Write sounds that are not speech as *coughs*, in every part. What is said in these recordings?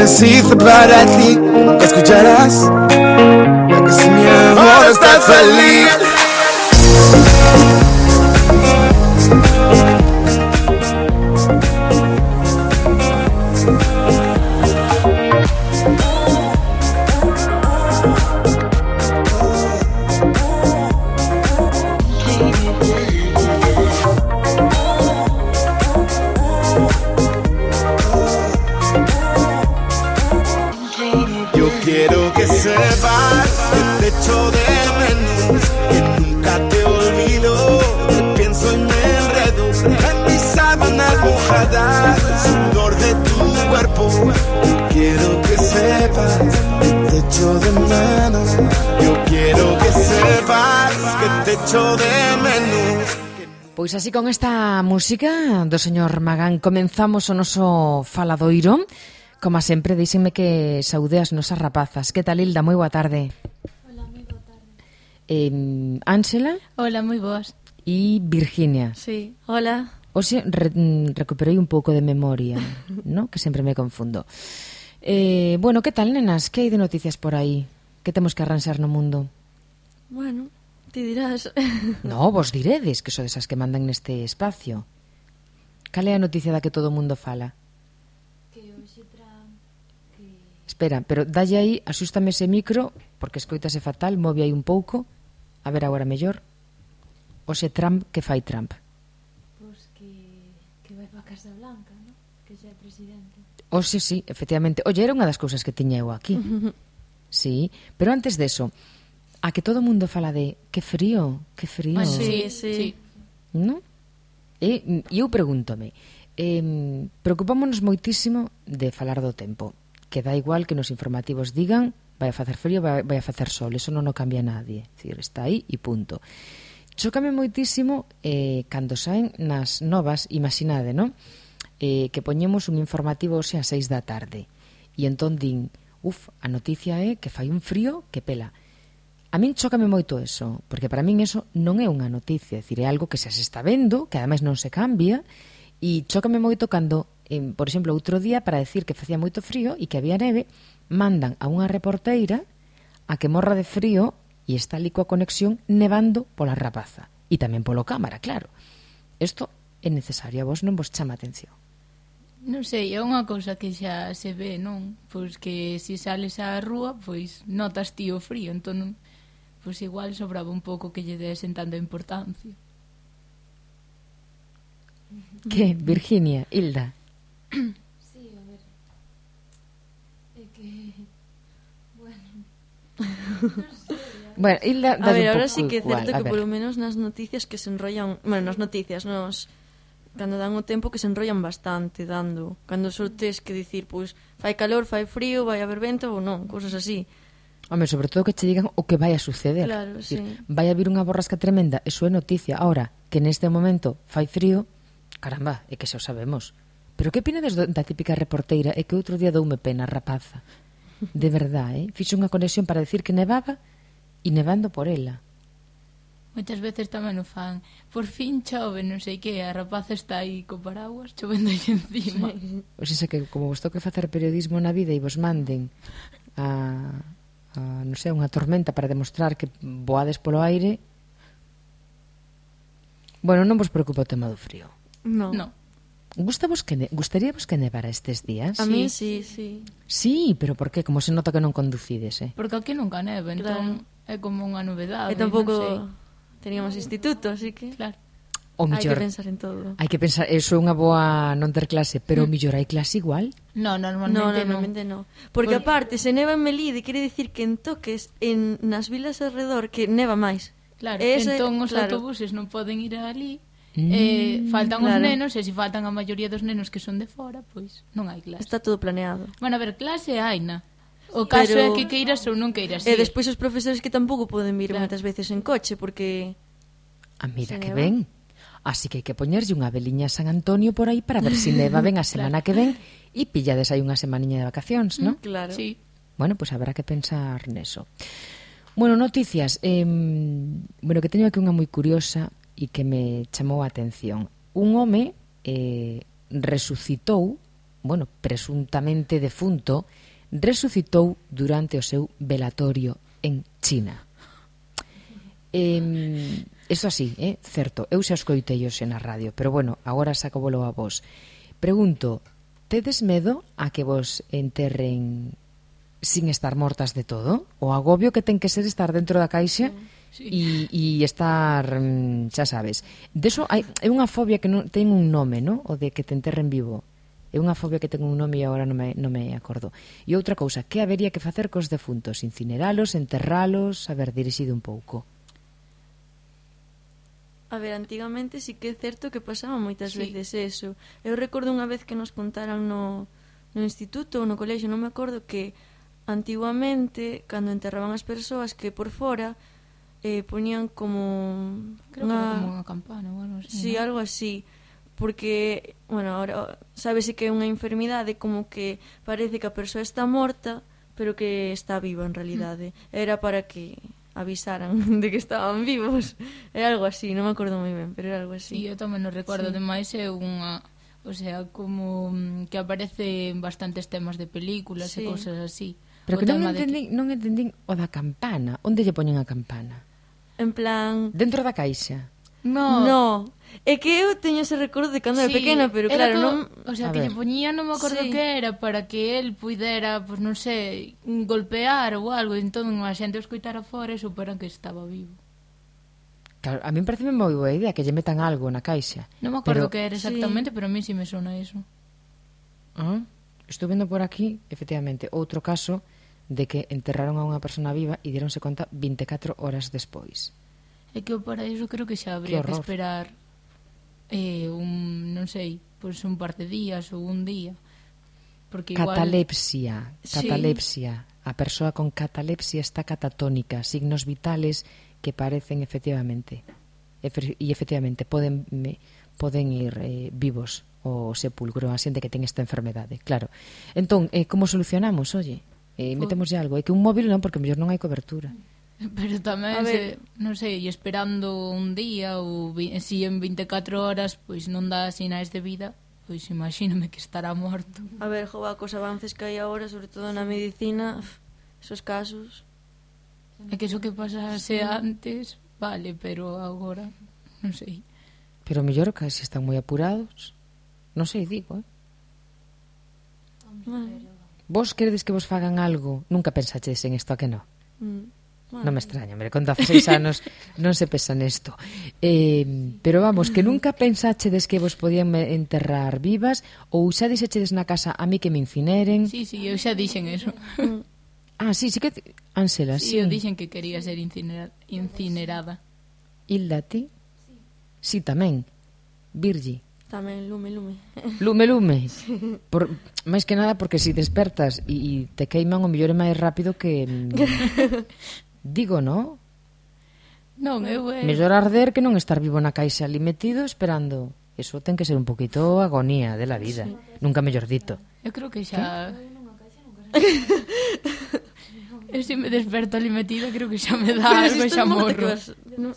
Hizo para ti, nunca escucharás. Ya que si mi amor estás feliz. Echo de menos. Pois así con esta música do señor Magán comenzamos o noso faladoiro. Como sempre, díxenme que saúde as nosas rapazas. Que tal, Hilda? Moi boa tarde. Hola, moi boa tarde. Eh, Ángela Hola, moi boas. e Virginia. Sí. Hola. Oxe, re, mm, recuperei un pouco de memoria, *laughs* ¿no? que sempre me confundo. Eh, bueno, que tal, nenas? Que hai de noticias por aí? Que temos que arranxar no mundo? Bueno, Ti dirás. No, vos diredes que sodes as que mandan neste espacio. Cal é a noticia da que todo o mundo fala? Que hoxe tra... Que... Espera, pero dalle aí, asústame ese micro, porque escoitase fatal, move aí un pouco. A ver agora mellor. Ose Trump, que fai Trump? Pois que, que vai para Casa Blanca, no? que xa é presidente. Ose, sí, efectivamente. Olle, era unha das cousas que tiña eu aquí. *laughs* sí, pero antes deso, de a que todo mundo fala de que frío, que frío. Ah, sí, sí. ¿No? E eu pregúntome, eh, preocupámonos moitísimo de falar do tempo, que dá igual que nos informativos digan vai a facer frío, vai, vai a facer sol, eso non o cambia nadie, decir, está aí e punto. Chócame moitísimo eh, cando saen nas novas, imaginade, non? Eh, que poñemos un informativo hoxe a seis da tarde. E entón din, uf, a noticia é que fai un frío que pela. A min chocame moito eso, porque para min eso non é unha noticia, é dicir, é algo que xa se está vendo, que ademais non se cambia, e chocame moito cando, en, por exemplo, outro día para decir que facía moito frío e que había neve, mandan a unha reporteira a que morra de frío e está ali coa conexión nevando pola rapaza e tamén polo cámara, claro. Isto é necesario, a vos non vos chama atención. Non sei, é unha cousa que xa se ve, non? Pois que se sales á rúa, pois notas ti o frío, entón non pois igual sobraba un pouco que lle desen tanta importancia. Que, Virginia, Hilda. *coughs* Sí, a ver. É que bueno. No *laughs* sé, bueno, Hilda, a ver, ahora sí que é certo que polo menos nas noticias que se enrollan, bueno, nas noticias, nos cando dan o tempo que se enrollan bastante dando, cando só tes que dicir, pois, fai calor, fai frío, vai haber vento ou non, cousas así. Home, sobre todo que che digan o que vai a suceder. Claro, sí. Vai a vir unha borrasca tremenda, eso é noticia. Ahora, que neste momento fai frío, caramba, é que xa o sabemos. Pero que opinades da típica reporteira é que outro día doume pena, rapaza? De verdad, eh? Fixo unha conexión para decir que nevaba e nevando por ela. Moitas veces tamén o fan. Por fin chove, non sei que, a rapaza está aí co paraguas chovendo aí encima. Sí. O sea, que como vos toque facer periodismo na vida e vos manden a non sei, unha tormenta para demostrar que voades polo aire Bueno, non vos preocupa o tema do frío. No. no. Gustavos que ne... gustaríavos que nevara estes días? A mí sí, sí. Sí, pero por que? Como se nota que non conducides, eh? Porque aquí nunca neve, entón claro. entón é como unha novedade. E tampouco no teníamos instituto, así que... Claro. O hai que pensar en todo. Hai que pensar, eso é unha boa non ter clase, pero mm. millor hai clase igual? No, normalmente no. Normalmente no. no. Porque Por... aparte, se neva en Melide, quere dicir que en toques en nas vilas alrededor que neva máis. Claro, Ese, entón os claro. autobuses non poden ir ali, mm, eh, faltan claro. os nenos, e se faltan a maioría dos nenos que son de fora, pois non hai clase. Está todo planeado. Bueno, a ver, clase hai na. O caso pero... é que queiras ou non queiras. E despois os profesores que tampouco poden vir claro. moitas veces en coche, porque... Ah, mira, que ben. Neva. Así que hai que poñerlle unha veliña a San Antonio por aí para ver se si *laughs* neva ben a semana que ven e pillades aí unha semaniña de vacacións, non? Mm, claro. Sí. Bueno, pois pues habrá que pensar neso. Bueno, noticias. Eh, bueno, que teño aquí unha moi curiosa e que me chamou a atención. Un home eh, resucitou, bueno, presuntamente defunto, resucitou durante o seu velatorio en China. Eh, Eso así, eh? certo, eu xa escoitei hoxe na radio, pero bueno, agora sacobolo a vos. Pregunto, tedes medo a que vos enterren sin estar mortas de todo? O agobio que ten que ser estar dentro da caixa mm, sí. e, e estar, mm, xa sabes. Deso hai, é unha fobia que non ten un nome, no? O de que te enterren vivo. É unha fobia que ten un nome e agora non me, non me acordo. E outra cousa, que habería que facer cos defuntos? Incineralos, enterralos, saber dirixido un pouco? A ver, antigamente sí que é certo que pasaba moitas sí. veces eso. Eu recordo unha vez que nos contaran no, no instituto ou no colegio, non me acordo que antiguamente, cando enterraban as persoas que por fora eh, ponían como Creo unha... que como unha campana ou algo así, sí, ¿no? algo así porque, bueno, ahora sabese que é unha enfermidade como que parece que a persoa está morta pero que está viva en realidade. Mm. Era para que avisaran *laughs* de que estaban vivos. Era algo así, non me acordo moi ben, pero era algo así. Sí, eu tamén non recuerdo, sí. demais é unha... O sea, como mm, que aparece en bastantes temas de películas sí. e cosas así. Pero o que non entendín, que... non entendín o da campana. Onde lle poñen a campana? En plan... Dentro da caixa. No. No. É que eu teño ese recordo de cando sí, era pequena, pero era claro, como, non... O sea, a que lle poñía, non me acordo sí. que era, para que el puidera, pues non sei, golpear ou algo, entón a xente o escoitara fora e superan que estaba vivo. Claro, a mí me parece moi boa idea que lle metan algo na caixa. Non me acordo pero... que era exactamente, sí. pero a mí si sí me sona iso. Ah, estou vendo por aquí, efectivamente, outro caso de que enterraron a unha persona viva e dieronse conta 24 horas despois. É que eu para iso creo que xa habría que esperar eh, un, non sei, pois un par de días ou un día. Porque igual... Catalepsia, catalepsia. Sí. A persoa con catalepsia está catatónica, signos vitales que parecen efectivamente e efectivamente poden me, poden ir eh, vivos ao sepulcro a xente que ten esta enfermedade, claro. Entón, eh, como solucionamos, oye? Eh, metemos algo, é que un móvil non, porque mellor non hai cobertura. Mm. *laughs* Pero tamén, a se, ver... non sei, esperando un día ou si en 24 horas pois non dá sinais de vida, pois imagíname que estará morto. A ver, jova, cos avances que hai agora, sobre todo na medicina, esos casos... É que iso que pasase sí. antes, vale, pero agora, non sei. Pero mellor que se están moi apurados, non sei, digo, eh? Bueno. Vos queredes que vos fagan algo, nunca pensaches en isto a que non? Mm. Bueno. Non me extraña, me con 16 anos *laughs* non se pesa nesto. Eh, pero vamos, que nunca pensachedes que vos podían enterrar vivas ou xa dixechedes na casa a mí que me incineren? Sí, sí, eu xa dixen eso. *laughs* ah, sí, sí que... Ansela, sí. sí. eu dixen que quería ser incinera... incinerada. Hilda, ti? Sí, sí tamén. Virgi. Tamén, lume, lume. Lume, lume. *laughs* Por, máis que nada porque si despertas e te queiman o mellor é máis rápido que... Mm, Digo, no? Non, eu... é... Mellor arder que non estar vivo na caixa ali metido esperando. Eso ten que ser un poquito agonía de la vida. Sí. Nunca mellor dito. Eu creo que xa... *laughs* eu se me desperto ali metida, creo que xa me dá algo e xa morro. Vas... No...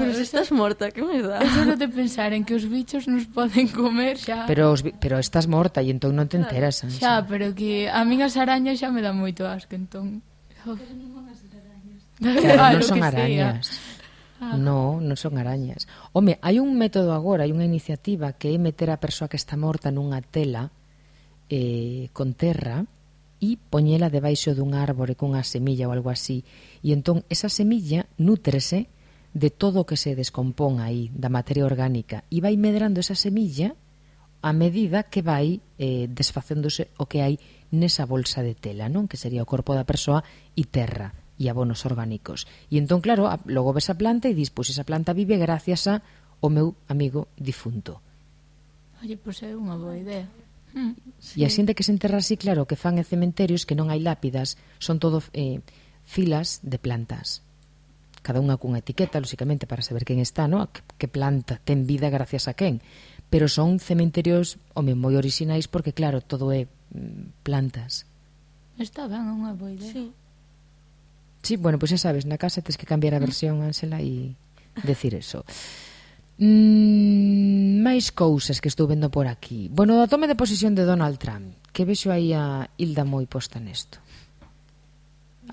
Pero se estás morta, que máis dá? Eso non de pensar en que os bichos nos poden comer xa. Pero, os, pero estás morta e entón non te enteras, Ansa. Xa, pero que a min as arañas xa me dá moito asco, entón... Oh. Claro, non son arañas. Ah. ah. No, non son arañas. Home, hai un método agora, hai unha iniciativa que é meter a persoa que está morta nunha tela eh, con terra e poñela debaixo dun árbore cunha semilla ou algo así. E entón esa semilla nútrese de todo o que se descompón aí, da materia orgánica, e vai medrando esa semilla a medida que vai eh, desfacéndose o que hai nesa bolsa de tela, non que sería o corpo da persoa e terra e abonos orgánicos. E entón, claro, a, logo ves a planta e dis, pois esa planta vive gracias a o meu amigo difunto. Oye, pois é unha boa idea. Mm. E a xente que se enterra así, claro, que fan en cementerios que non hai lápidas, son todo eh, filas de plantas. Cada unha cunha etiqueta, lóxicamente, para saber quen está, no? que, que planta ten vida gracias a quen. Pero son cementerios, home, moi orixinais, porque, claro, todo é mm, plantas. Está ben, unha boa idea. Sí. Sí, bueno, pois pues xa sabes, na casa tens que cambiar a mm. versión, Ángela, e *laughs* decir eso. Mm, máis cousas que estou vendo por aquí. Bueno, da tome de posición de Donald Trump, que vexo aí a Hilda moi posta nesto.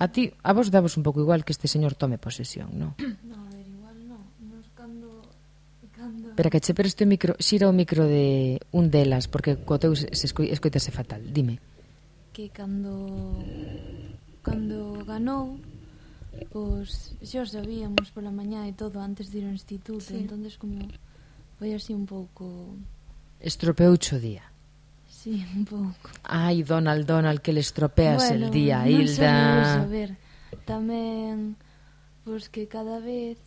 A ti, a vos davos un pouco igual que este señor tome posesión, non? *clears throat* No, a ver, igual no. Nos cando... cando... Espera, que che presto o micro, xira o micro de un delas, porque co teu se esco, escoitase fatal. Dime. Que cando... Cando ganou, Pois xa o sabíamos pola mañá e todo antes de ir ao instituto, sí. entonces como foi así un pouco... Estropeucho o día. Sí, *laughs* un pouco. Ai, Donald, Donald, que le estropeas bueno, el día, non Hilda. Non sei, a ver, tamén, pois que cada vez,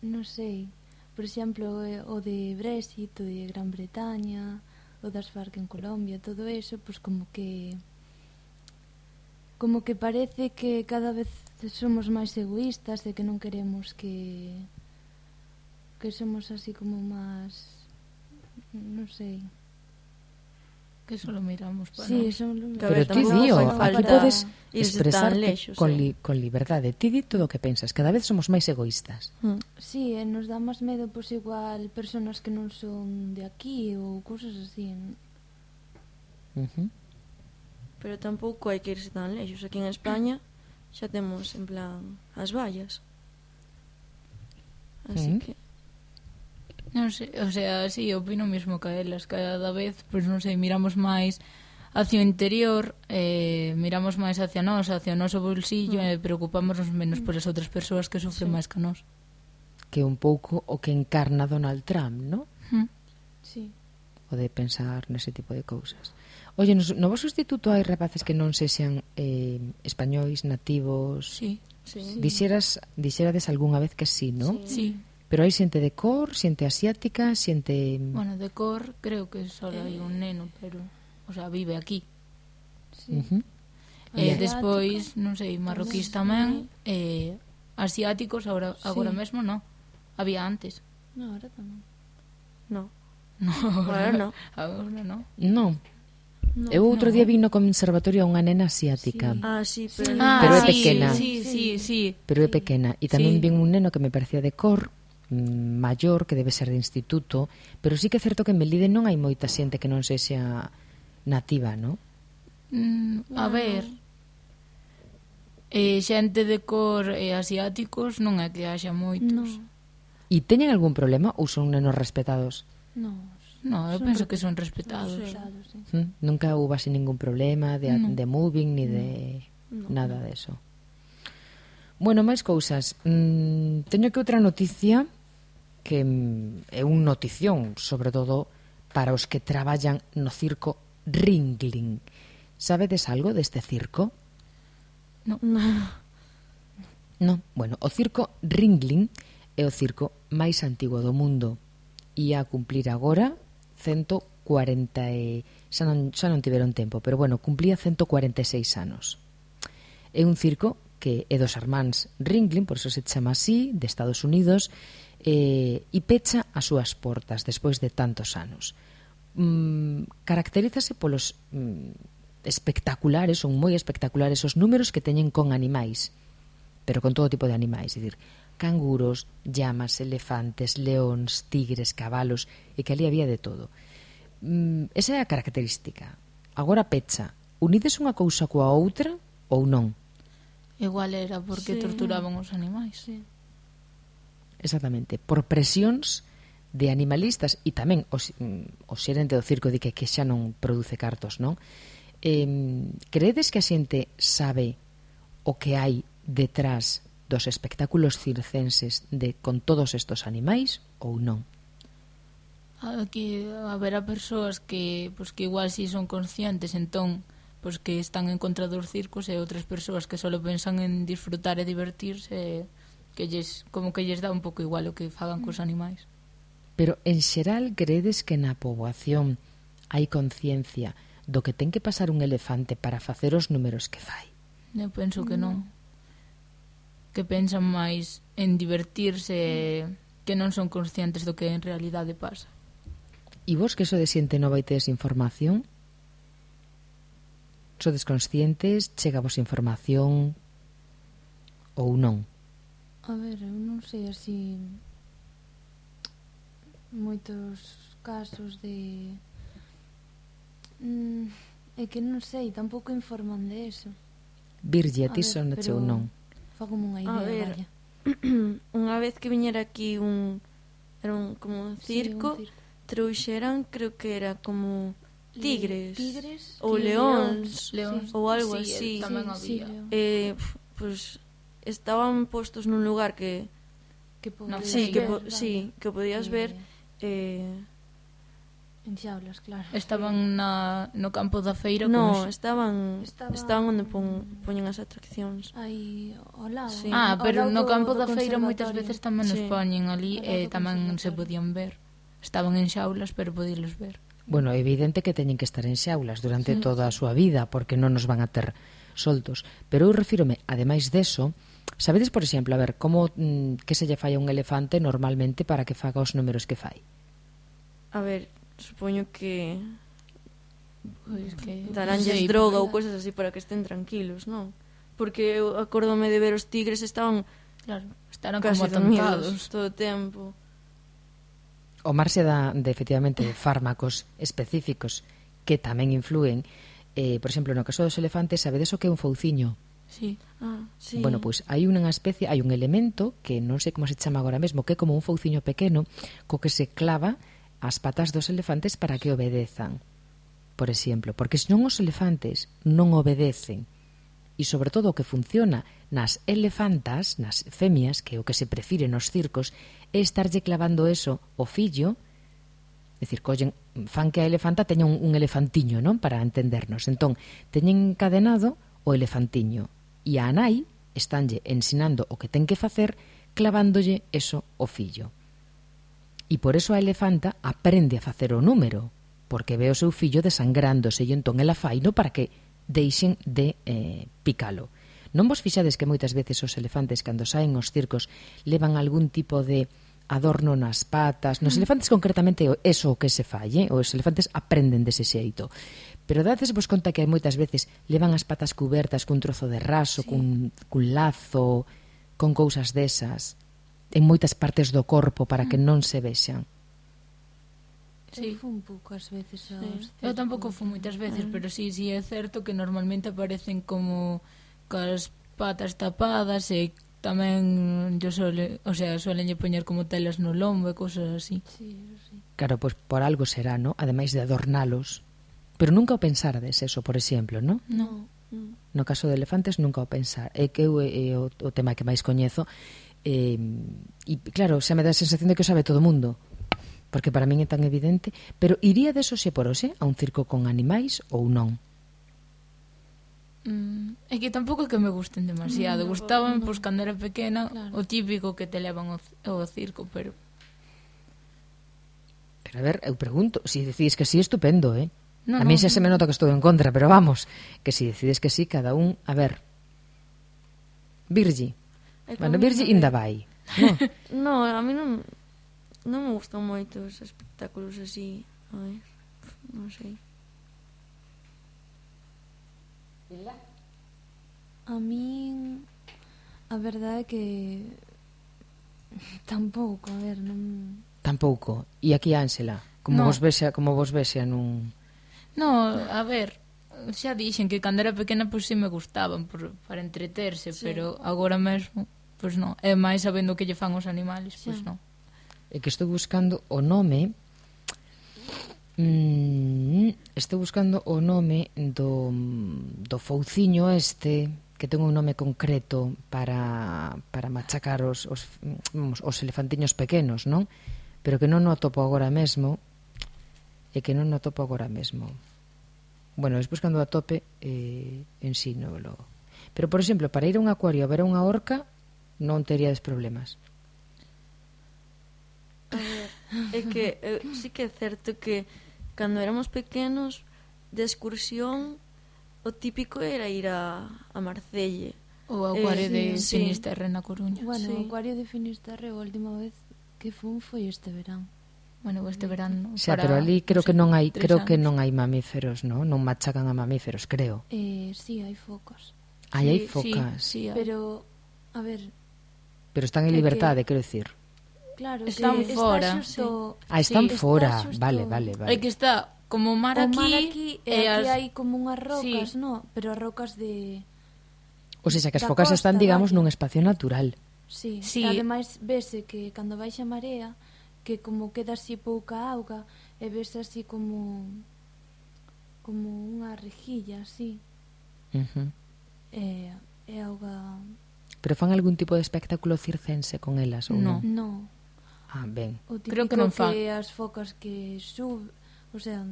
non sei, por exemplo, eh, o de Brexit, o de Gran Bretaña, o das FARC en Colombia, todo eso, pois como que como que parece que cada vez somos máis egoístas e que non queremos que que somos así como máis non sei. Que solo miramos para sí, solo... pero ti di aquí podes expresarte lexo, con, eh. li, con liberdade. Ti di todo o que pensas cada vez somos máis egoístas. Mm. sí, e nos dá máis medo pois igual personas que non son de aquí ou cousas así uh -huh. pero tampouco hai que irse tan lexos aquí en España xa temos en plan as vallas. Así mm. que Non sei, o sea, si sí, opino mesmo que elas cada vez, pois pues, non sei, miramos máis hacia o interior, eh, miramos máis hacia nós, hacia o noso bolsillo mm. Eh, e preocupámonos menos polas outras persoas que sofren sí. máis que nós. Que un pouco o que encarna Donald Trump, non? Mm. Sí. O de pensar nese tipo de cousas. Oye, no, no vos sustituto hai rapaces que non sexan eh, españois, nativos... Sí, sí. Dixeras, dixerades algunha vez que sí, non? Sí. sí. Pero hai xente de cor, xente asiática, xente... Bueno, de cor creo que só eh... hai un eh. neno, pero... O sea, vive aquí. Sí. Uh -huh. E eh, despois, non sei, marroquís tamén, eh, asiáticos agora, sí. agora mesmo non. Había antes. No, agora tamén. No. *laughs* No, agora, no. Agora no. No. No, eu outro no. día vino no conservatorio a unha nena asiática. Sí. Ah, sí, pero, ah, pero é ah, sí, pequena. Sí, sí, sí. Pero é pequena. E tamén sí. vin un neno que me parecía de cor, mm, maior, que debe ser de instituto, pero sí que é certo que en Melide non hai moita xente que non sexa nativa, non? Mm, a ah. ver, eh, xente de cor e eh, asiáticos non é que haxa moitos. No. E teñen algún problema ou son nenos respetados? Non. No, eu son penso que son respetados. Sí. Mm, nunca houve así ningún problema de, no. de moving ni de no. nada de eso. Bueno, máis cousas. Mm, teño que outra noticia que mm, é un notición, sobre todo para os que traballan no circo Ringling. Sabedes algo deste circo? No. No. no. Bueno, o circo Ringling é o circo máis antigo do mundo. Ia a cumplir agora 140 e, xa non, xa non tiveron tempo, pero bueno, cumplía 146 anos. É un circo que é dos armáns Ringling, por iso se chama así, de Estados Unidos, eh, e pecha as súas portas despois de tantos anos. Mm, caracterízase polos mm, espectaculares, son moi espectaculares os números que teñen con animais, pero con todo tipo de animais, é dicir, canguros, llamas, elefantes, leóns, tigres, cabalos, e que ali había de todo. Mm, esa é a característica. Agora pecha, unides unha cousa coa outra ou non? Igual era porque sí. torturaban os animais. Sí. Exactamente, por presións de animalistas e tamén os, mm, o xerente do circo di que, que xa non produce cartos, non? Eh, credes que a xente sabe o que hai detrás dos espectáculos circenses de con todos estos animais ou non? que haberá persoas que pois que igual si son conscientes entón pois que están en contra dos circos e outras persoas que só pensan en disfrutar e divertirse que lles como que lles dá un pouco igual o que fagan cos animais. Pero en xeral credes que na poboación hai conciencia do que ten que pasar un elefante para facer os números que fai? Eu penso que non que pensan máis en divertirse que non son conscientes do que en realidade pasa. E vos que sodes xente nova e tedes información? Sodes conscientes? Chega vos información? Ou non? A ver, eu non sei así moitos casos de mm, é que non sei, tampouco informan de eso. Virlle, ti son pero... ou non? Fago unha idea, ver, vaya. *clears throat* unha vez que viñera aquí un era un como un circo, sí, un circo. trouxeran, creo que era como tigres, tigres ou leóns, leóns ou algo sí, así. Tamén sí, había. Sí, eh, pues estaban postos nun lugar que que podías sí, que, ver, sí, que podías ver eh En Xaulas, claro. Estaban na, no campo da feira? No, como... estaban, estaban... estaban onde pon, poñen as atraccións. Aí, ao lado. Sí. Ah, pero lado no campo da feira moitas veces tamén sí. os poñen ali e eh, tamén se podían ver. Estaban en xaulas, pero podílos ver. Bueno, é evidente que teñen que estar en xaulas durante sí. toda a súa vida, porque non nos van a ter soltos. Pero eu refírome, ademais deso, sabedes, por exemplo, a ver, como mm, que se lle fai a un elefante normalmente para que faga os números que fai? A ver, supoño que pois que daránlles sei, droga ou cousas así para que estén tranquilos, non? Porque eu acórdome de ver os tigres estaban claro, estaron casi como atontados todo o tempo. O mar se dá de efectivamente *laughs* fármacos específicos que tamén influen. Eh, por exemplo, no caso dos elefantes, sabedes o que é un fouciño? Sí. Ah, sí. Bueno, pois hai unha especie, hai un elemento que non sei como se chama agora mesmo, que é como un fouciño pequeno co que se clava as patas dos elefantes para que obedezan, por exemplo, porque senón os elefantes non obedecen e sobre todo o que funciona nas elefantas, nas femias, que é o que se prefire nos circos, é estarlle clavando eso o fillo, é dicir, collen, fan que a elefanta teña un, un elefantiño, non? Para entendernos. Entón, teñen encadenado o elefantiño e a nai estánlle ensinando o que ten que facer clavándolle eso o fillo. E por eso a elefanta aprende a facer o número, porque ve o seu fillo desangrándose e entón ela faino para que deixen de eh, picalo. Non vos fixades que moitas veces os elefantes cando saen os circos levan algún tipo de adorno nas patas. Nos mm. elefantes concretamente eso o que se falle, eh? os elefantes aprenden dese xeito. Pero dades vos conta que moitas veces levan as patas cubertas cun trozo de raso, sí. cun, cun lazo, con cousas desas en moitas partes do corpo para que mm. non se vexan. Sí. Eu fun pouco as veces aos sí. Eu tampouco fui moitas veces, ah. pero sí, sí é certo que normalmente aparecen como cas patas tapadas e tamén yo sole, o sea, suelen poñer como telas no lombo e cousas así. Sí, sí. Claro, pois pues, por algo será, ¿no? Ademais de adornalos. Pero nunca o pensarades eso, por exemplo, ¿no? No. No caso de elefantes nunca o pensar. É que eu, é, o, o tema que máis coñezo Eh, e claro, xa me dá a sensación de que o sabe todo o mundo porque para min é tan evidente, pero iría de por hoxe a un circo con animais ou non? Mm, é que tampouco é que me gusten demasiado. No, Gustaban, no, pois, cando era pequena, claro. o típico que te levan ao, ao circo, pero... Pero a ver, eu pregunto, se si decís que sí, estupendo, eh? No, a mí no, xa se me nota que estou en contra, pero vamos, que si decides que sí, cada un... A ver, Virgi, E bueno, virlle inda vai. No. *laughs* no, a mí non, non me gustan moito os espectáculos así. A ver, non sei. Ila? A min a verdade é que tampouco, a ver, non tampouco. E aquí Ánsela, como no. vos vexa, como vos vexa nun No, a ver, xa dixen que cando era pequena pois pues, si sí me gustaban por, para entreterse, sí. pero agora mesmo pois non. É máis sabendo que lle fan os animales, sí. pois non. É que estou buscando o nome mm, estou buscando o nome do, do fouciño este que ten un nome concreto para, para machacar os, os, vamos, os elefantiños pequenos, non? Pero que non o atopo agora mesmo e que non o atopo agora mesmo. Bueno, es buscando a tope eh, en sí, no logo. Pero, por exemplo, para ir a un acuario a ver a unha orca non teríades problemas. A ver, é que eu, sí que é certo que cando éramos pequenos de excursión o típico era ir a, a Marcelle ou ao Acuario eh, de sí, Finisterre sí. na Coruña. Bueno, sí. o Acuario de Finisterre a última vez que fun foi este verán. Bueno, este eh, verán o para... pero ali creo que non hai creo anos. que non hai mamíferos, ¿no? Non machacan a mamíferos, creo. Eh, si, sí, hai focas. Aí sí, hai focas. Sí, sí, pero a ver, pero están en libertade, quero dicir. Claro, están sí, fora. Está xusto... Ah, están sí, fora, está xusto... vale, vale, vale. É que está como o mar o aquí, mar aquí e as... aquí hai como unhas rocas, sí. no, pero as rocas de O sea, que as da focas costa, están, digamos, vaya. nun espacio natural. Sí, sí. Ademais vese que cando baixa a marea que como queda así pouca auga e vese así como como unha rejilla así. Uh -huh. E, e auga Pero fan algún tipo de espectáculo circense con elas ou non? No. no. Ah, ben. O Creo que non fan. que as focas que sub, o sea,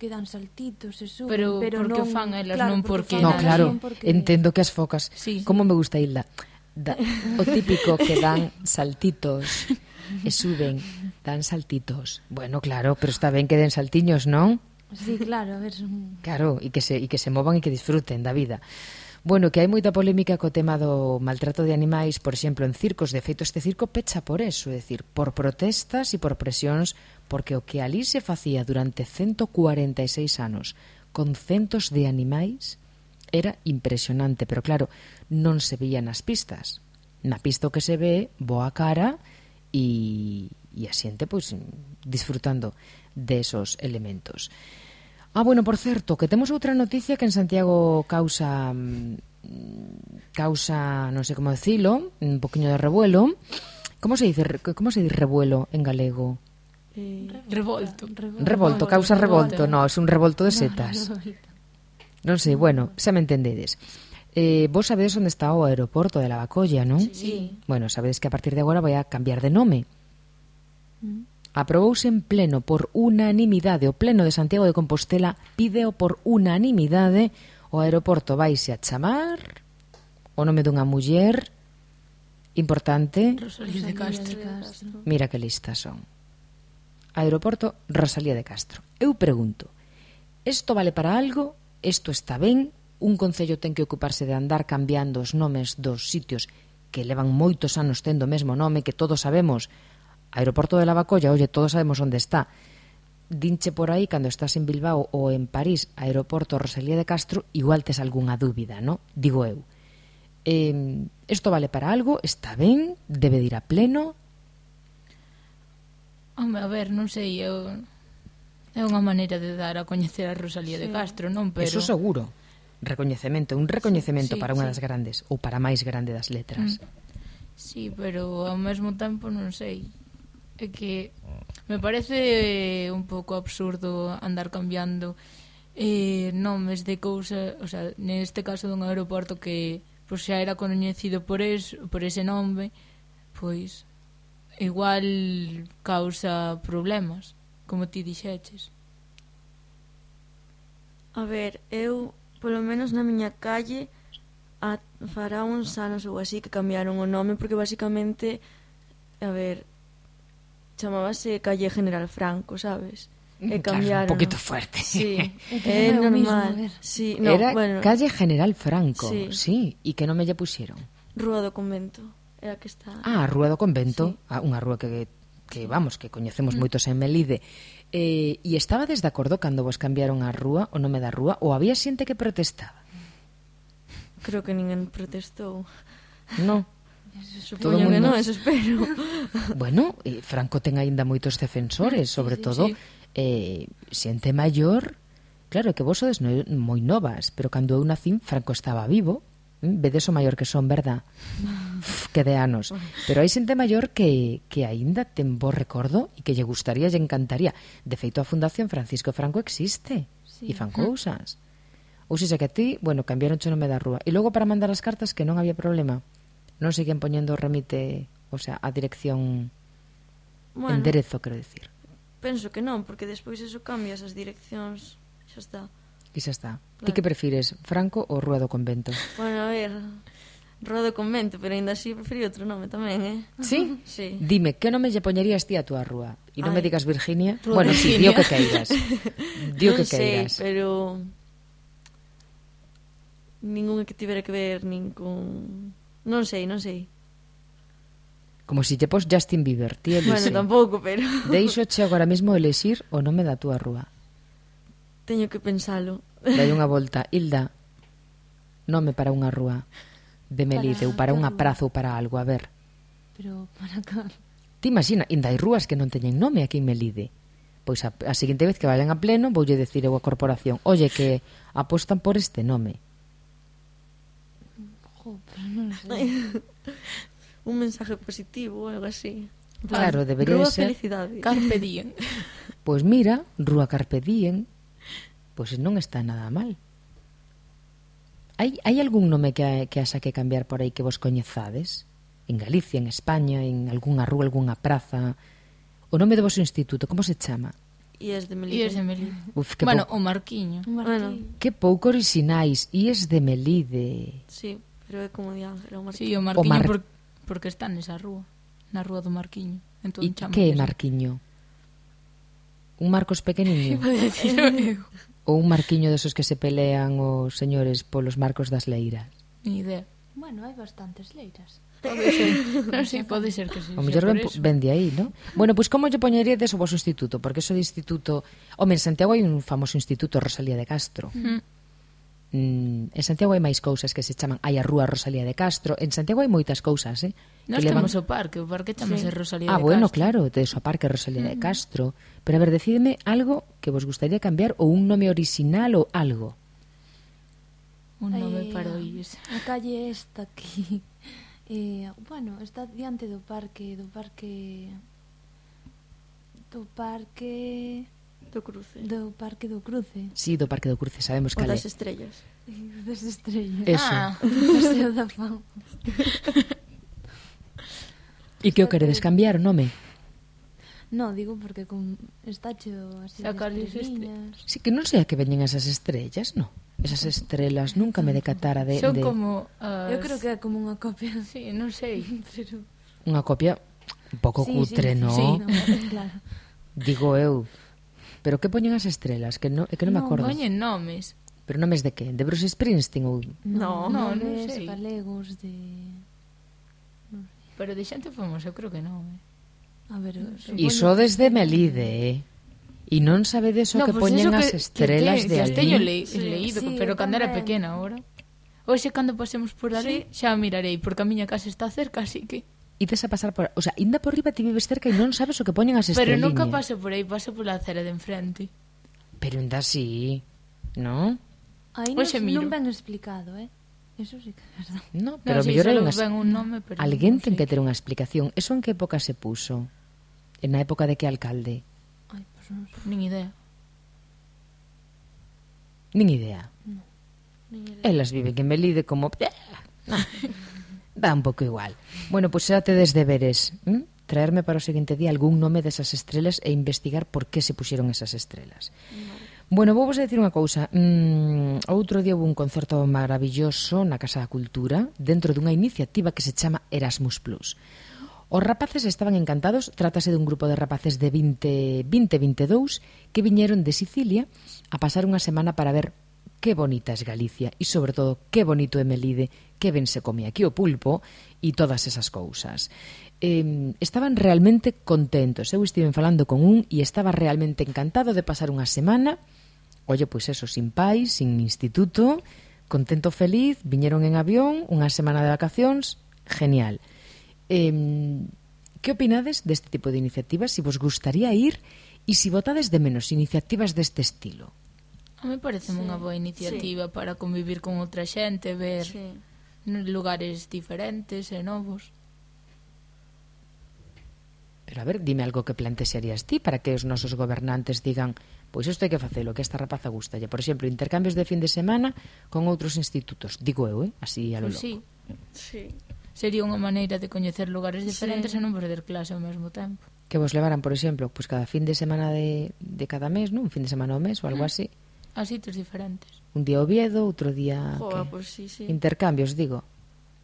que dan saltitos e suben, pero, pero porque non, fan elas, claro, non porque, porque No, claro, porque... entendo que as focas, sí, como me gusta Hilda, da, o típico que dan saltitos e suben, dan saltitos. Bueno, claro, pero está ben que den saltiños, non? Sí, claro, a ver. Claro, e que se e que se movan e que disfruten da vida. Bueno, que hai moita polémica co tema do maltrato de animais, por exemplo, en circos. De feito, este circo pecha por eso, é dicir, por protestas e por presións, porque o que ali se facía durante 146 anos con centos de animais era impresionante, pero claro, non se veía nas pistas. Na pista o que se ve, boa cara e, e a xente pois, disfrutando de esos elementos. Ah, bueno, por certo, que temos outra noticia que en Santiago causa mm, causa, non sei como decilo, un poquinho de revuelo. Como se dice, como se dice revuelo en galego? Eh, Revolto. Revolto, causa revolto, no, es un revolto de setas. Non sei, bueno, xa me entendedes. Eh, vos sabedes onde está o aeroporto de Lavacolla, non? Sí. Bueno, sabedes que a partir de agora vai a cambiar de nome. aprobouse en pleno por unanimidade. O pleno de Santiago de Compostela pideo por unanimidade o aeroporto vaise a chamar o nome dunha muller importante Rosalía de Castro. Mira que listas son. Aeroporto Rosalía de Castro. Eu pregunto, isto vale para algo? Isto está ben? Un concello ten que ocuparse de andar cambiando os nomes dos sitios que levan moitos anos tendo o mesmo nome que todos sabemos, aeroporto de Lavacolla, oye, todos sabemos onde está. Dinche por aí, cando estás en Bilbao ou en París, aeroporto Rosalía de Castro, igual tes algunha dúbida, no? Digo eu. Eh, isto vale para algo, está ben, debe de ir a pleno. Home, a ver, non sei, eu... É unha maneira de dar a coñecer a Rosalía sí. de Castro, non? Pero... Eso seguro. Recoñecemento, un recoñecemento sí, sí, para unha sí. das grandes, ou para máis grande das letras. Mm. Sí, pero ao mesmo tempo non sei. É que me parece eh, un pouco absurdo andar cambiando eh, nomes de cousa, o sea, neste caso dun aeroporto que pois, xa era coñecido por, es, por ese nome, pois igual causa problemas, como ti dixeches. A ver, eu, polo menos na miña calle, a, fará uns anos ou así que cambiaron o nome, porque basicamente, a ver, chamábase Calle General Franco, sabes? Mm, e cambiaron. Claro, un poquito fuerte. Sí, *laughs* é normal. Mismo, sí, no, Era bueno, Calle General Franco, sí. sí. E que nome lle puxeron? Rúa do Convento. É a que está... Ah, Rúa do Convento, sí. ah, unha rúa que, que vamos, que coñecemos mm. moitos en Melide. Eh, e estaba desde acordo cando vos cambiaron a rúa, o nome da rúa, ou había xente que protestaba? Creo que ninguén protestou. Non. *laughs* Supoño que non, eso espero. *laughs* bueno, eh, Franco ten aínda moitos defensores, sobre sí, todo sí. eh, xente maior. Claro, que vos sodes no, moi novas, pero cando eu nacín, Franco estaba vivo. Mm, vedes o maior que son, verdad? Uf, que de anos. Pero hai xente maior que, que aínda ten bo recordo e que lle gustaría e encantaría. De feito, a Fundación Francisco Franco existe sí. e fan cousas. Ou se que a ti, bueno, cambiaron o nome da rúa. E logo para mandar as cartas que non había problema non seguen poñendo o remite, o sea, a dirección bueno, enderezo, quero dicir. Penso que non, porque despois eso cambia as direccións, xa está. E xa está. Claro. Ti que prefires, Franco ou Rúa do Convento? Bueno, a ver, Rúa do Convento, pero ainda así preferi outro nome tamén, eh? Sí? *laughs* sí. Dime, que nome lle poñerías ti a túa rúa? E non Ay. me digas Virginia? Rúa bueno, Virginia. sí, dio que queiras. *laughs* dio que queiras. Non sei, pero ningún que tivera que ver nin con Non sei, non sei. Como si lle pos Justin Bieber, ti elixe. Bueno, tampouco, pero... *laughs* Deixo che agora mesmo elexir o nome da túa rúa. Teño que pensalo. Dai unha *laughs* volta. Hilda, nome para unha rúa de Melide ou para unha praza ou para algo, a ver. Pero para cal? Ti imagina, ainda hai rúas que non teñen nome aquí en Melide. Pois a, a seguinte vez que vayan a pleno voulle decir eu a corporación, "Olle que apostan por este nome." Jo, pero personas. *laughs* un mensaje positivo algo así. Claro, debería Rúa ser. Felicidade. Carpe diem. Pois *laughs* pues mira, Rúa Carpe diem, pois pues non está nada mal. Hai, hai algún nome que, que asa que cambiar por aí que vos coñezades? En Galicia, en España, en algunha rúa, algunha praza? O nome do vosso instituto, como se chama? Ies de Melide. Ies de Melide. Uf, que bueno, pou... o Marquiño. Marquiño. Bueno. Que pouco orixinais, Ies de Melide. Sí. Creo que de Ángel, o Marquiño. Sí, o Marquiño o Mar... por, porque está nesa rúa, na rúa do Marquiño. Entón, e que é Marquiño? Un Marcos pequeniño? *laughs* Ou un Marquiño desos que se pelean os señores polos marcos das leiras? Ni idea. Bueno, hai bastantes leiras. Pode ser, *laughs* non sei, pode ser que sí. O mellor ven, ven de aí, non? Bueno, pois pues, como lle poñeríades o vosso instituto? Porque eso de instituto... Home, en Santiago hai un famoso instituto, Rosalía de Castro. Mm. Mm, en Santiago hai máis cousas que se chaman hai a Rúa Rosalía de Castro en Santiago hai moitas cousas eh? Nós levan... temos o parque, o parque chamase sí. Rosalía ah, de bueno, Castro ah, bueno, claro, tes o parque Rosalía mm. de Castro pero a ver, decídeme algo que vos gustaría cambiar ou un nome original ou algo un nome eh, para oís a calle esta aquí *laughs* eh, bueno, está diante do parque do parque do parque Do Cruce. Do Parque do Cruce. Sí, do Parque do Cruce, sabemos cal é. das estrellas. *laughs* Das estrellas. Eso. Ah. *laughs* Paseo da fama. *laughs* E que o queredes cambiar o nome? No, digo porque con está cheo así Sacar de estrellas. Sí, que non sea que veñen esas estrellas, no. Esas estrelas nunca me decatara de... Son de... como... As... Eu creo que é como unha copia. Sí, non sei. Pero... Unha copia un pouco sí, cutre, sí, no? Sí, no, claro. Digo eu. Pero que poñen as estrelas? Que no, é que non, non me acordo. poñen nomes. Pero nomes de que? De Bruce Springsteen ou... No, no, non no sei. galegos de... Pero de xente famosa, eu creo que non, eh. A ver, e só desde Melide, eh. E non sabedes o no, que pues poñen as estrelas que te, de ali. Teño le, sí, leído, sí, pero cando era pequena agora. Hoxe cando pasemos por ali, sí. xa mirarei, porque a miña casa está cerca, así que ides a pasar por... O sea, inda por riba ti vives cerca e non sabes o que poñen as Pero estreliñas. Pero nunca paso por aí, paso pola acera de enfrente. Pero inda así, pois non? Aí non, non ben explicado, eh? Eso sí que é verdade. No, pero no, sí, mellor hai un nome, pero Alguén ten que ter unha explicación. Eso en que época se puso? En na época de que alcalde? Ai, pues non sei. Nin idea. Nin idea. No, nin idea. Elas viven en Melide como... Eh, nah. *laughs* dá un pouco igual. Bueno, pois pues xa tedes deberes. ¿m? Hm? Traerme para o seguinte día algún nome desas estrelas e investigar por que se puxeron esas estrelas. No. Bueno, vou vos a decir unha cousa. Mm, outro día hubo un concerto maravilloso na Casa da Cultura dentro dunha iniciativa que se chama Erasmus Plus. Os rapaces estaban encantados, trátase dun grupo de rapaces de 20, 20 22 que viñeron de Sicilia a pasar unha semana para ver que bonita es Galicia e, sobre todo, que bonito é Melide, que ben se come aquí o pulpo e todas esas cousas. Eh, estaban realmente contentos. Eu estive falando con un e estaba realmente encantado de pasar unha semana, olle, pois eso, sin pais, sin instituto, contento feliz, viñeron en avión, unha semana de vacacións, genial. Eh, que opinades deste tipo de iniciativas? Si vos gustaría ir e si votades de menos iniciativas deste estilo? A me parece sí. unha boa iniciativa sí. para convivir con outra xente, ver sí. lugares diferentes e novos. Pero a ver, dime algo que plantexarías ti para que os nosos gobernantes digan pois isto hai que facelo, que esta rapaza gustalle. Por exemplo, intercambios de fin de semana con outros institutos. Digo eu, eh? así a lo pues loco. Sí. sí. Sería unha maneira de coñecer lugares diferentes sí. e non perder clase ao mesmo tempo. Que vos levaran, por exemplo, pois pues cada fin de semana de, de cada mes, non? Un fin de semana ao mes ou algo mm. así A sitios diferentes. Un día Oviedo, outro día... Joa, que... pues, sí, sí. Intercambios, digo.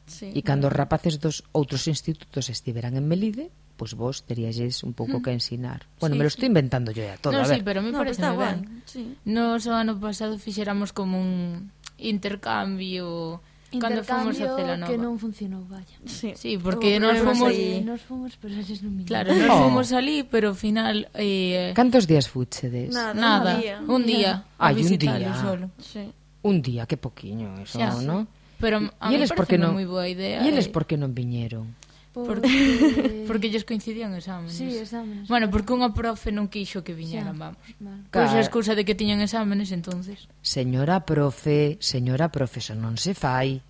Sí, e cando os rapaces dos outros institutos estiveran en Melide, pois vos teríalles un pouco mm. que ensinar. Bueno, sí, me lo estou inventando yo ya todo, no, a ver. Sí, pero me no, parece moi ben. Sí. Nos o ano pasado fixéramos como un intercambio Cando fomos a Celanova. que non funcionou, vaya. Sí, sí porque nos fomos... Allí. Nos fomos, pero eles non miran. Claro, nos oh. fomos ali, pero ao final... Eh... Cantos días fuchedes? Nada, Nada. un día. Ai, un día. Solo. Sí. Un día, que poquiño eso, yeah. non? Pero a mí parece no... moi boa idea. E eles eh... por que non viñeron? Porque porque lles coincidían exámenes. Sí, exámenes. Bueno, porque unha profe non quixo que viñeran, vamos. Vale. Pois a excusa de que tiñan exámenes, entonces. Señora profe, señora profe, eso non se fai.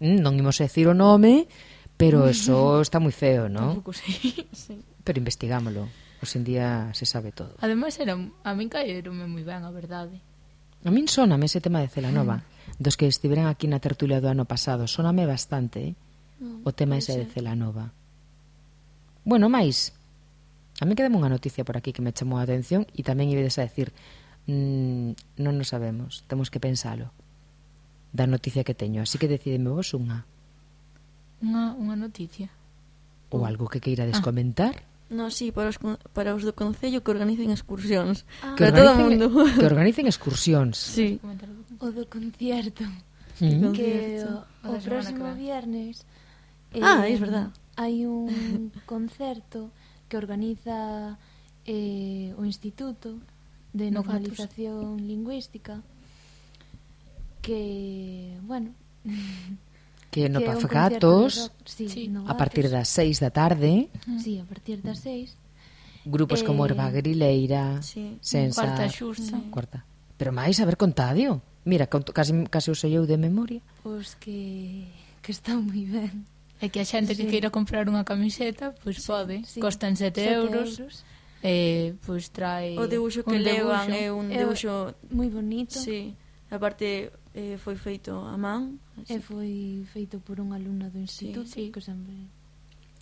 Non imos a decir o nome, pero *laughs* eso está moi feo, non? Tampouco sei. *laughs* Sí. Pero investigámolo. Hoxe en día se sabe todo. Ademais, era, a min caeronme moi ben, a verdade. A min soname ese tema de Celanova, ah. dos que estiveran aquí na tertulia do ano pasado. Soname bastante, eh? O tema ese de Celanova. Bueno, máis, a mí quedame unha noticia por aquí que me chamou a atención e tamén ibedes a decir mmm, non nos sabemos, temos que pensalo da noticia que teño. Así que decideme vos unha. Unha, unha noticia. Ou algo que queirades ah. comentar? No, sí, para os, para os do Concello que organicen excursións. Ah. Que, organicen, todo mundo. que organicen excursións. Sí. O do concierto. Mm. Que o, o próximo viernes Eh, ah, é verdad. Hai un *laughs* concerto que organiza eh, o Instituto de Normalización no Lingüística que, bueno... *laughs* que no que Gatos, sí, sí. No a partir das 6 da tarde. Sí, a partir das 6. Grupos eh, como Herba Grileira, sí. Sensa... Cuarta xusta. Sí. Cuarta. Pero máis, a ver, contadio. Mira, casi, casi o sei eu de memoria. Pois que, que está moi ben. É que a xente sí. que queira comprar unha camiseta, pois sí, pode, sí. costan 7 euros. euros. Eh, pois trae o debuxo que levan debuxo. é un debuxo moi bonito. Sí. A parte eh, foi feito a man, e foi feito por unha alumna do instituto, sí, sí. que sempre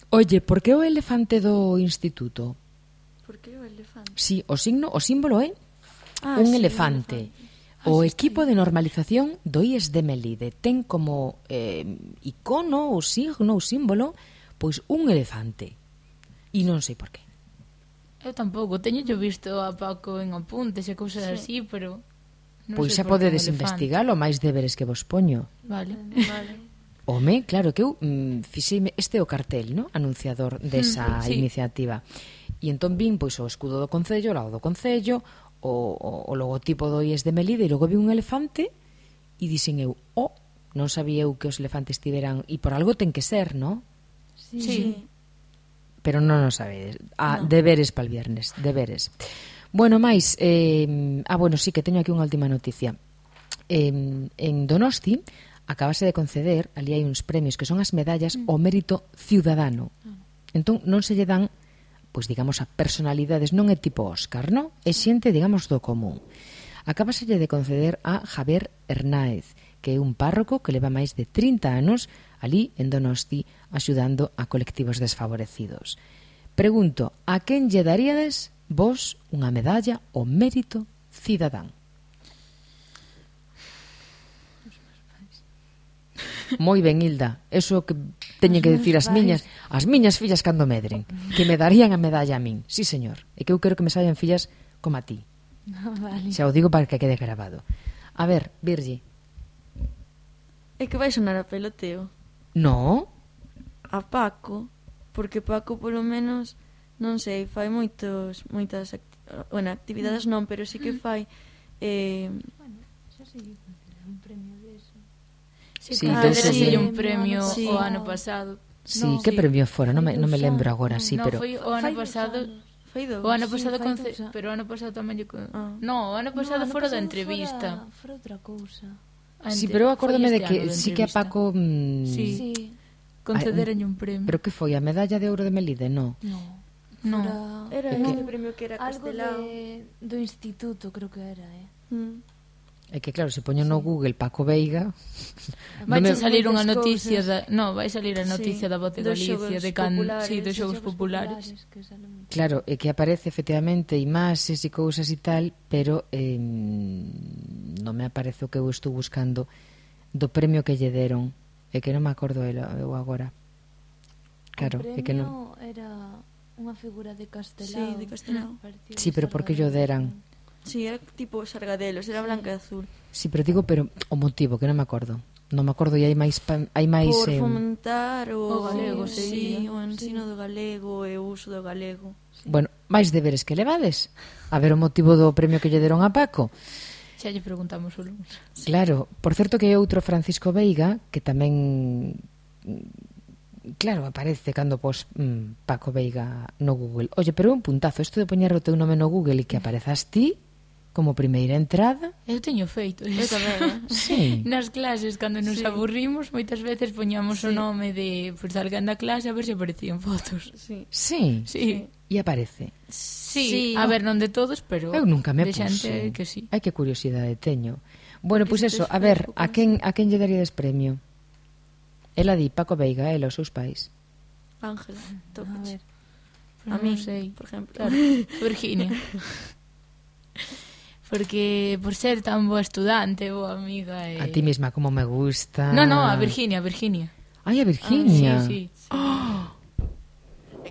Olle, por que o elefante do instituto? Por que o elefante? Sí, o signo, o símbolo é eh? ah, un sí, elefante. elefante O equipo de normalización do IES de Melide ten como eh, icono ou signo ou símbolo pois un elefante. E non sei por qué. Eu tampouco, teño yo visto a Paco en apuntes e cousas sí. así, pero... Non pois xa podedes investigalo, máis deberes que vos poño. Vale. vale. Home, claro que eu mm, fixeime este o cartel, no? anunciador desa sí. iniciativa. E entón vin pois o escudo do Concello, o lado do Concello, o, o, o logotipo do IES de Melide e logo vi un elefante e dixen eu, oh, non sabía eu que os elefantes tiveran e por algo ten que ser, non? Sí. sí. Pero non o sabedes. Ah, no. deberes pal viernes, deberes. Bueno, máis, eh, ah, bueno, sí que teño aquí unha última noticia. Eh, en Donosti acabase de conceder, ali hai uns premios que son as medallas mm. ao mérito ciudadano. Mm. Entón non se lle dan pois digamos, a personalidades non é tipo Óscar, non? É xente, digamos, do común. Acábaselle de conceder a Javier Hernáez, que é un párroco que leva máis de 30 anos ali en Donosti axudando a colectivos desfavorecidos. Pregunto, a quen lle daríades vos unha medalla ao mérito cidadán? Moi ben, Hilda. Eso que teñen que dicir as miñas, as miñas fillas cando medren, que me darían a medalla a min. Sí, señor. E que eu quero que me saian fillas como a ti. Ah, vale. Xa o digo para que quede grabado. A ver, Virgi. É que vai sonar a peloteo. No. A Paco, porque Paco polo menos, non sei, fai moitos, moitas acti bueno, actividades non, pero sí que fai eh... Bueno, xa se dio un premio de Sí, sí, dese, sí. un premio sí. o ano pasado. Sí, no, que sí. premio fora? Non me, non me lembro agora, sí, no, pero... Foi o ano pasado... Foi dos. O ano pasado sí, conce... pero o ano pasado tamén lle... Ah. No, o ano pasado no, fora da entrevista. Fora, fora outra cousa. Ante, sí, pero acórdame este de que sí que a Paco... Mm, sí, sí. concederenlle un premio. Pero que foi? A medalla de ouro de Melide, no? No. No. Fora... Era, que... un premio que era castelao. Algo de, do instituto, creo que era, eh. Mm. É que claro, se poño no Google Paco Veiga Vai no me... salir unha noticia da... No, vai salir a noticia sí, da Voz de Galicia de can... sí, dos xogos populares, populares Claro, é que aparece efectivamente imaxes e cousas e tal Pero eh, non me aparece o que eu estou buscando Do premio que lle deron. É que non me acordo eu agora. Claro, é que non era unha figura de Castelao. Sí, de Castelao. Sí, pero por que llo deran? Sí, era tipo sargadelos, era blanca e azul. Sí, pero digo, pero o motivo, que non me acordo. Non me acordo e hai máis hai máis Por eh, fomentar o, o galego, sí, sí, o ensino sí. do galego e o uso do galego. Sí. Bueno, máis deberes que levades. A ver o motivo do premio que lle deron a Paco. Xa lle preguntamos o lunes. Claro, por certo que hai outro Francisco Veiga que tamén claro, aparece cando pos mm, Paco Veiga no Google. Oye, pero un puntazo, isto de poñer o teu nome no Google e que aparezas ti, como primeira entrada. Eu teño feito iso. Eu tamén, eh? sí. Nas clases, cando nos sí. aburrimos, moitas veces poñamos sí. o nome de pues, alguén da clase a ver se aparecían fotos. Sí. Sí. sí. sí. E aparece. Sí. sí. A ver, non de todos, pero... Eu nunca me de puse. que sí. Ai, que curiosidade teño. Bueno, pois pues eso, a ver, a quen, a quen lle daríades premio? Ela di Paco Veiga, ela os seus pais. Ángela, Tokic. A, ver. a mí, sei. por exemplo. Claro. *laughs* Virginia. *laughs* porque por ser tan boa estudante, boa amiga e... A ti mesma como me gusta. No, no, a Virginia, a Virginia. Ai, a Virginia. Ah, sí, sí. sí. Oh.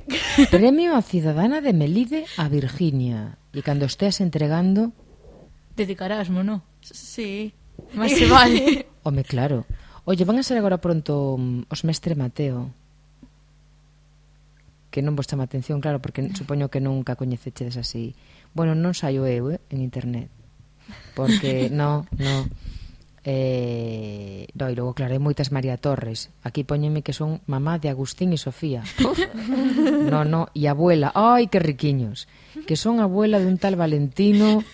*gasps* Premio a Cidadana de Melide a Virginia. E cando esteas entregando... Dedicarásmo, no? Sí. Mas se vale. *laughs* Home, claro. Oye, van a ser agora pronto mm, os mestre Mateo. Que non vos chama atención, claro, porque supoño que nunca coñeceches así Bueno, non saio eu eh, en internet. Porque *laughs* no, no. Eh, no, e logo, claro, hai moitas María Torres. Aquí poñeme que son mamá de Agustín e Sofía. *laughs* no, no, e abuela. Ai, que riquiños. Que son abuela dun tal Valentino.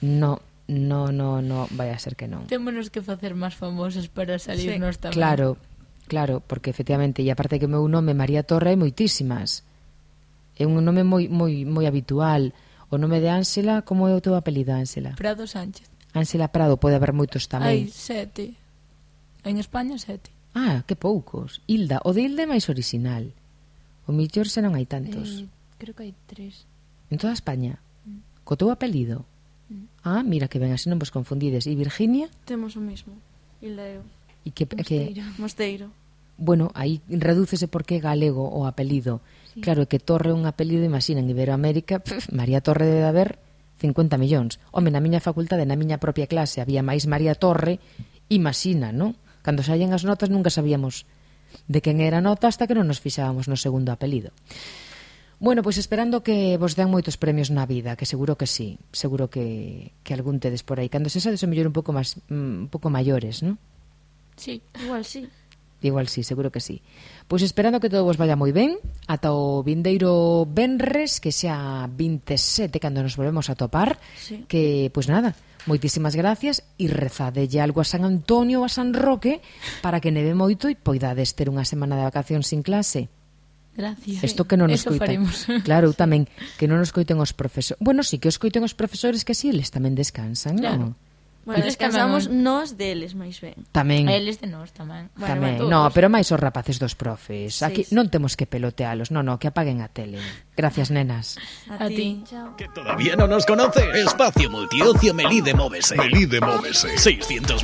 No, no, no, no, vai a ser que non. Témonos que facer máis famosas para salirnos sí. tamén. Claro, claro, porque efectivamente, e aparte que o meu nome María Torre hai moitísimas. É un nome moi, moi, moi habitual. O nome de Ánsela, como é o teu apelido, Ánsela? Prado Sánchez. Ánsela Prado, pode haber moitos tamén. Hai sete. En España sete. Ah, que poucos. Hilda, o de Hilda é máis original. O millor xa non hai tantos. Eh, creo que hai tres. En toda España? Mm. Co teu apelido? Mm. Ah, mira que ben, así non vos confundides. E Virginia? Temos o mismo. Hilda eu. E que, Mosteiro. que... Mosteiro bueno, aí redúcese porque é galego o apelido. Sí. Claro, que Torre é un apelido, imagina, en Iberoamérica, *laughs* pff, María Torre debe haber 50 millóns. Home, na miña facultade, na miña propia clase, había máis María Torre, imagina, non? Cando saían as notas nunca sabíamos de quen era a nota hasta que non nos fixábamos no segundo apelido. Bueno, pois esperando que vos den moitos premios na vida, que seguro que sí, seguro que, que algún tedes por aí. Cando se sades o mellor un pouco máis mm, un pouco maiores, non? Sí, igual sí. Igual sí, seguro que sí. Pois esperando que todo vos vaya moi ben, ata o vindeiro Benres, que xa 27, cando nos volvemos a topar, sí. que, pois nada, moitísimas gracias e rezadelle algo a San Antonio ou a San Roque para que neve moito e poidades ter unha semana de vacación sin clase. Gracias. Isto que non nos coiten. *laughs* Claro, tamén que non nos coiten os profesores. Bueno, sí que os coiten os profesores que si sí, eles tamén descansan, claro. non? Bueno, descansamos nós deles, máis ben. Tamén. Eles de nós tamén. Bueno, Tamén, todos. no, pero máis os rapaces dos profes. Sí, Aquí sí. non temos que pelotealos, no, no, que apaguen a tele. Gracias, nenas. A ti. Chao. ¿Que todavía no nos conoces? Espacio Multiocio Melide Móvese. Melide Móvese. 600.000